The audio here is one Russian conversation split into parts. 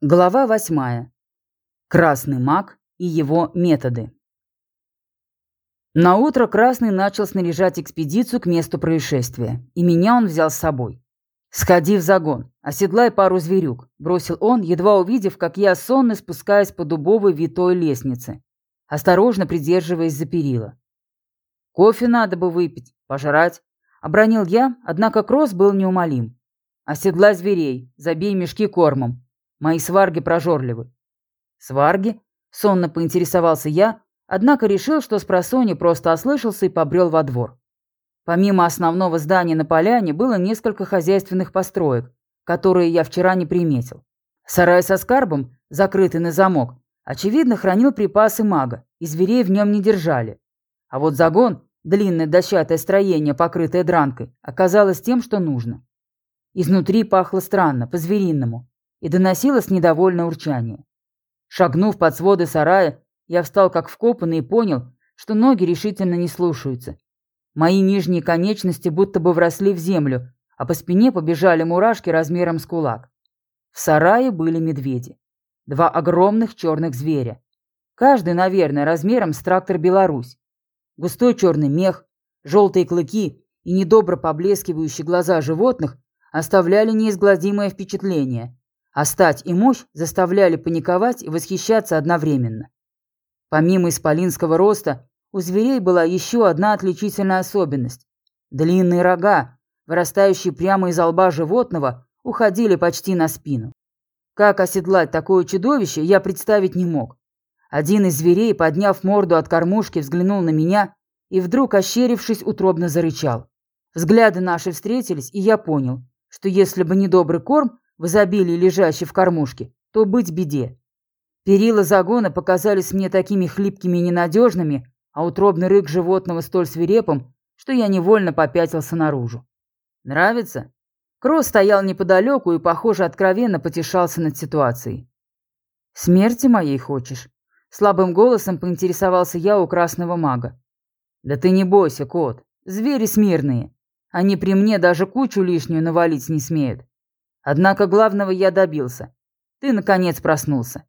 Глава восьмая. Красный маг и его методы. На утро Красный начал снаряжать экспедицию к месту происшествия, и меня он взял с собой. «Сходи в загон, оседлай пару зверюк», – бросил он, едва увидев, как я сонно спускаюсь по дубовой витой лестнице, осторожно придерживаясь за перила. «Кофе надо бы выпить, пожрать», – обронил я, однако Кросс был неумолим. «Оседлай зверей, забей мешки кормом, Мои сварги прожорливы. Сварги? Сонно поинтересовался я, однако решил, что с просони просто ослышался и побрел во двор. Помимо основного здания на поляне было несколько хозяйственных построек, которые я вчера не приметил. Сарай со скарбом, закрытый на замок, очевидно, хранил припасы мага, и зверей в нем не держали. А вот загон, длинное дощатое строение, покрытое дранкой, оказалось тем, что нужно. Изнутри пахло странно, по-звериному, и доносилось недовольное урчание. Шагнув под своды сарая, я встал как вкопанный и понял, что ноги решительно не слушаются. Мои нижние конечности будто бы вросли в землю, а по спине побежали мурашки размером с кулак. В сарае были медведи. Два огромных черных зверя. Каждый, наверное, размером с трактор «Беларусь». Густой черный мех, желтые клыки и недобро поблескивающие глаза животных оставляли неизгладимое впечатление, а стать и мощь заставляли паниковать и восхищаться одновременно. Помимо исполинского роста, у зверей была еще одна отличительная особенность. Длинные рога, вырастающие прямо из лба животного, уходили почти на спину. Как оседлать такое чудовище, я представить не мог. Один из зверей, подняв морду от кормушки, взглянул на меня и вдруг, ощерившись, утробно зарычал. Взгляды наши встретились, и я понял, что если бы не добрый корм, в изобилии лежащей в кормушке, то быть беде. Перила загона показались мне такими хлипкими и ненадежными, а утробный рык животного столь свирепым, что я невольно попятился наружу. «Нравится?» Кросс стоял неподалеку и, похоже, откровенно потешался над ситуацией. «Смерти моей хочешь?» Слабым голосом поинтересовался я у красного мага. «Да ты не бойся, кот. Звери смирные. Они при мне даже кучу лишнюю навалить не смеют. Однако главного я добился. Ты, наконец, проснулся.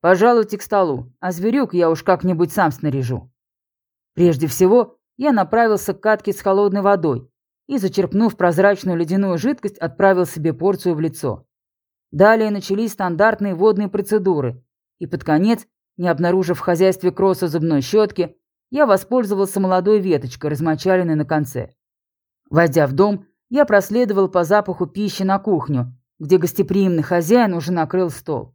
Пожалуйте к столу, а зверюк я уж как-нибудь сам снаряжу. Прежде всего, я направился к катке с холодной водой и, зачерпнув прозрачную ледяную жидкость, отправил себе порцию в лицо. Далее начались стандартные водные процедуры, и под конец, не обнаружив в хозяйстве кросса зубной щетки, я воспользовался молодой веточкой, размочаленной на конце. Войдя в дом, я проследовал по запаху пищи на кухню, где гостеприимный хозяин уже накрыл стол.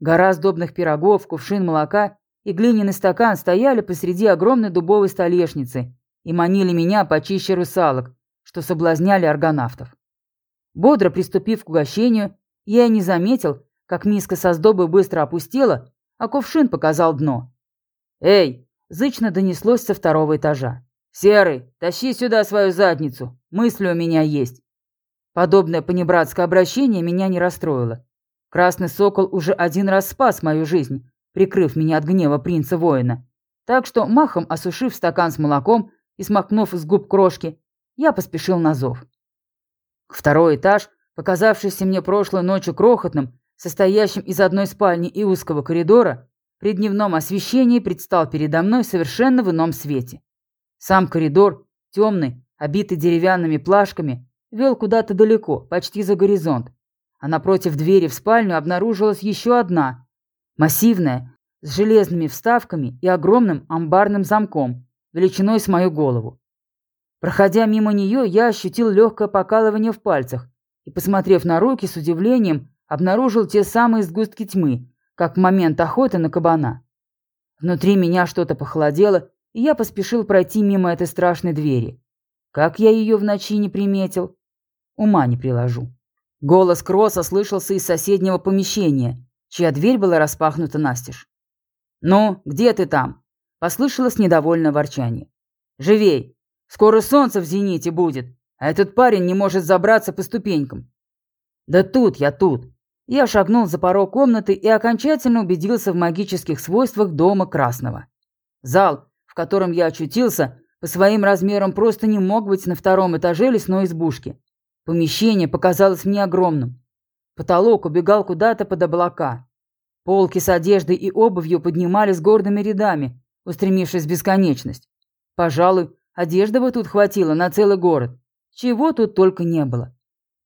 Гора сдобных пирогов, кувшин молока и глиняный стакан стояли посреди огромной дубовой столешницы и манили меня почище русалок, что соблазняли аргонавтов. Бодро приступив к угощению, я и не заметил, как миска со сдобой быстро опустела, а кувшин показал дно. «Эй!» – зычно донеслось со второго этажа. «Серый, тащи сюда свою задницу, мысли у меня есть». Подобное понебратское обращение меня не расстроило. Красный сокол уже один раз спас мою жизнь, прикрыв меня от гнева принца-воина. Так что, махом осушив стакан с молоком и смакнув с губ крошки, я поспешил на зов. Второй этаж, показавшийся мне прошлой ночью крохотным, состоящим из одной спальни и узкого коридора, при дневном освещении предстал передо мной совершенно в ином свете. Сам коридор, темный, обитый деревянными плашками, вел куда-то далеко, почти за горизонт. А напротив двери в спальню обнаружилась еще одна, массивная, с железными вставками и огромным амбарным замком, величиной с мою голову. Проходя мимо нее, я ощутил легкое покалывание в пальцах и, посмотрев на руки, с удивлением обнаружил те самые сгустки тьмы, как в момент охоты на кабана. Внутри меня что-то похолодело, и я поспешил пройти мимо этой страшной двери. Как я ее в ночи не приметил? Ума не приложу. Голос Кросса слышался из соседнего помещения, чья дверь была распахнута настежь. «Ну, где ты там?» – послышалось недовольное ворчание. «Живей! Скоро солнце в зените будет, а этот парень не может забраться по ступенькам». «Да тут я тут!» Я шагнул за порог комнаты и окончательно убедился в магических свойствах дома Красного. Зал, в котором я очутился, по своим размерам просто не мог быть на втором этаже лесной избушки. Помещение показалось мне огромным. Потолок убегал куда-то под облака. Полки с одеждой и обувью поднимались гордыми рядами, устремившись в бесконечность. Пожалуй, одежды бы тут хватило на целый город. Чего тут только не было.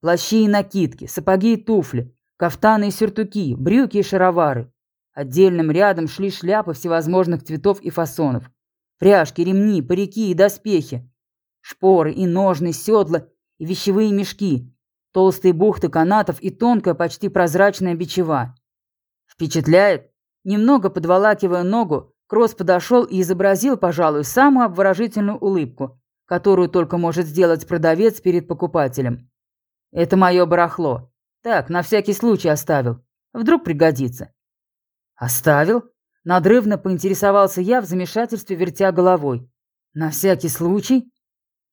Плащи и накидки, сапоги и туфли, кафтаны и сюртуки, брюки и шаровары. Отдельным рядом шли шляпы всевозможных цветов и фасонов. Пряжки, ремни, парики и доспехи. Шпоры и ножны, седла и вещевые мешки. Толстые бухты канатов и тонкая, почти прозрачная бичева. Впечатляет? Немного подволакивая ногу, Кросс подошел и изобразил, пожалуй, самую обворожительную улыбку, которую только может сделать продавец перед покупателем. «Это мое барахло. Так, на всякий случай оставил. Вдруг пригодится». «Оставил?» Надрывно поинтересовался я в замешательстве, вертя головой. «На всякий случай?»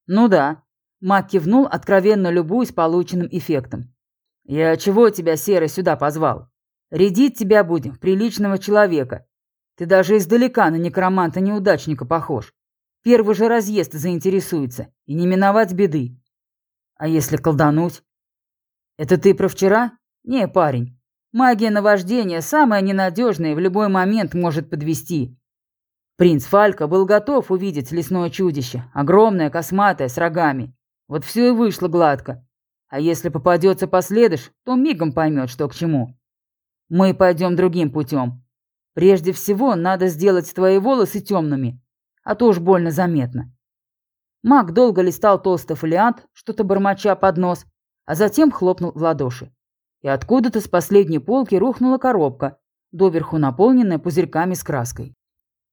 «Ну да». Мак кивнул, откровенно любуясь полученным эффектом. «Я чего тебя, Серый, сюда позвал? Рядить тебя будем, приличного человека. Ты даже издалека на некроманта-неудачника похож. Первый же разъезд заинтересуется, и не миновать беды. А если колдануть? Это ты про вчера? Не, парень. Магия наваждения самая ненадежная и в любой момент может подвести. Принц Фалька был готов увидеть лесное чудище, огромное, косматое, с рогами. Вот все и вышло гладко. А если попадется последыш, то мигом поймет, что к чему. Мы пойдем другим путем. Прежде всего, надо сделать твои волосы темными, а то уж больно заметно. Маг долго листал толстый фолиант, что-то бормоча под нос, а затем хлопнул в ладоши и откуда-то с последней полки рухнула коробка, доверху наполненная пузырьками с краской.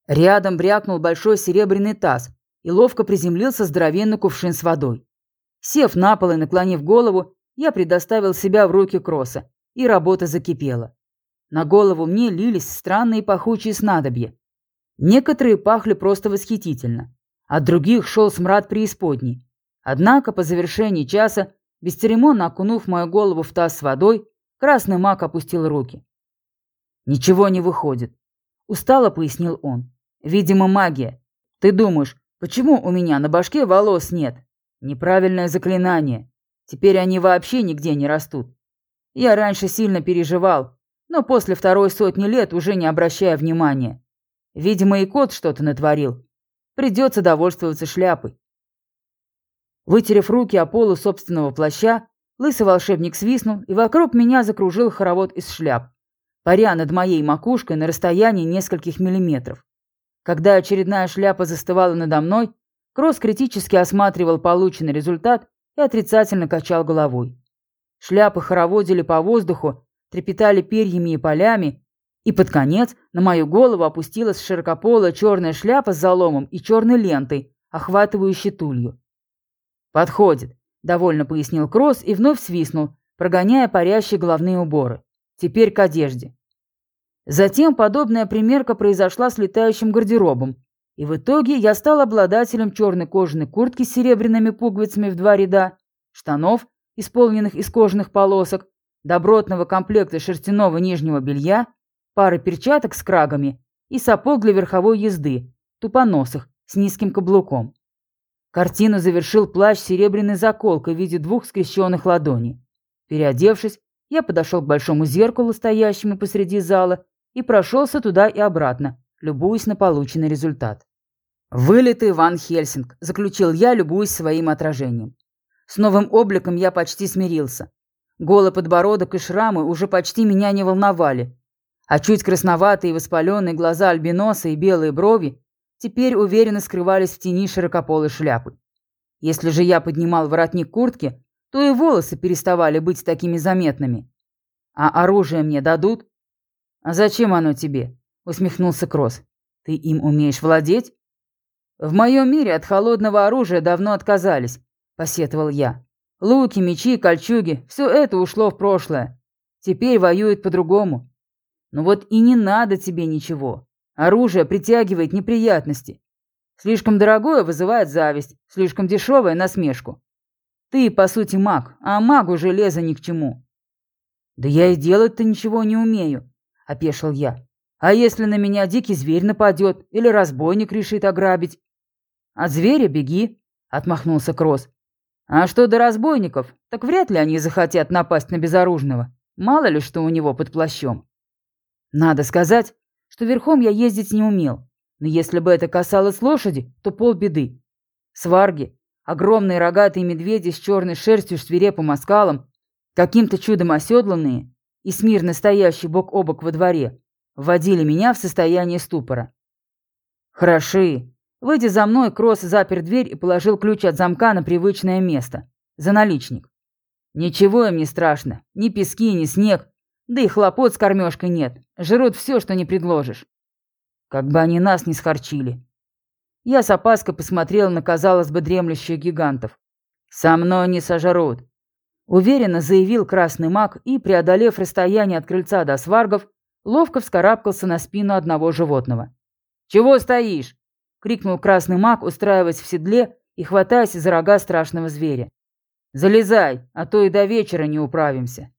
Рядом брякнул большой серебряный таз и ловко приземлился здоровенный кувшин с водой. Сев на пол и наклонив голову, я предоставил себя в руки Кросса, и работа закипела. На голову мне лились странные пахучие снадобья. Некоторые пахли просто восхитительно, от других шел смрад преисподней. Однако по завершении часа Бесцеремонно окунув мою голову в таз с водой, красный маг опустил руки. «Ничего не выходит», — устало пояснил он. «Видимо, магия. Ты думаешь, почему у меня на башке волос нет? Неправильное заклинание. Теперь они вообще нигде не растут. Я раньше сильно переживал, но после второй сотни лет уже не обращая внимания. Видимо, и кот что-то натворил. Придется довольствоваться шляпой. Вытерев руки о полу собственного плаща, лысый волшебник свистнул, и вокруг меня закружил хоровод из шляп, паря над моей макушкой на расстоянии нескольких миллиметров. Когда очередная шляпа застывала надо мной, Кросс критически осматривал полученный результат и отрицательно качал головой. Шляпы хороводили по воздуху, трепетали перьями и полями, и под конец на мою голову опустилась широкополая черная шляпа с заломом и черной лентой, охватывающей тулью. «Подходит», — довольно пояснил Кросс и вновь свистнул, прогоняя парящие головные уборы. «Теперь к одежде». Затем подобная примерка произошла с летающим гардеробом, и в итоге я стал обладателем черной кожаной куртки с серебряными пуговицами в два ряда, штанов, исполненных из кожаных полосок, добротного комплекта шерстяного нижнего белья, пары перчаток с крагами и сапог для верховой езды, тупоносых, с низким каблуком. Картину завершил плащ с серебряной заколкой в виде двух скрещенных ладоней. Переодевшись, я подошел к большому зеркалу, стоящему посреди зала, и прошелся туда и обратно, любуясь на полученный результат. «Вылитый Ван Хельсинг», — заключил я, любуясь своим отражением. С новым обликом я почти смирился. Голый подбородок и шрамы уже почти меня не волновали, а чуть красноватые воспаленные глаза альбиноса и белые брови теперь уверенно скрывались в тени широкополой шляпы. Если же я поднимал воротник куртки, то и волосы переставали быть такими заметными. А оружие мне дадут? А зачем оно тебе? усмехнулся Кросс. Ты им умеешь владеть? В моем мире от холодного оружия давно отказались, посетовал я. Луки, мечи, кольчуги – все это ушло в прошлое. Теперь воюют по-другому. Ну вот и не надо тебе ничего. Оружие притягивает неприятности. Слишком дорогое вызывает зависть, слишком дешевое – насмешку. Ты, по сути, маг, а магу железо ни к чему. Да я и делать-то ничего не умею, – опешил я. А если на меня дикий зверь нападет или разбойник решит ограбить? От зверя беги, – отмахнулся Кросс. А что до разбойников, так вряд ли они захотят напасть на безоружного. Мало ли что у него под плащом. Надо сказать, что верхом я ездить не умел. Но если бы это касалось лошади, то полбеды. Сварги, огромные рогатые медведи с черной шерстью свирепым оскалом, каким-то чудом оседланные и смирно стоящие бок о бок во дворе, вводили меня в состояние ступора. Хороши. Выйдя за мной, Кросс запер дверь и положил ключ от замка на привычное место. За наличник. Ничего им не страшно. Ни пески, ни снег. Да и хлопот с кормежкой нет. Жрут все, что не предложишь. Как бы они нас не схорчили. Я с опаской посмотрел на, казалось бы, дремлющих гигантов. «Со мной не сожрут», — уверенно заявил красный маг и, преодолев расстояние от крыльца до сваргов, ловко вскарабкался на спину одного животного. «Чего стоишь?» — крикнул красный маг, устраиваясь в седле и хватаясь за рога страшного зверя. «Залезай, а то и до вечера не управимся».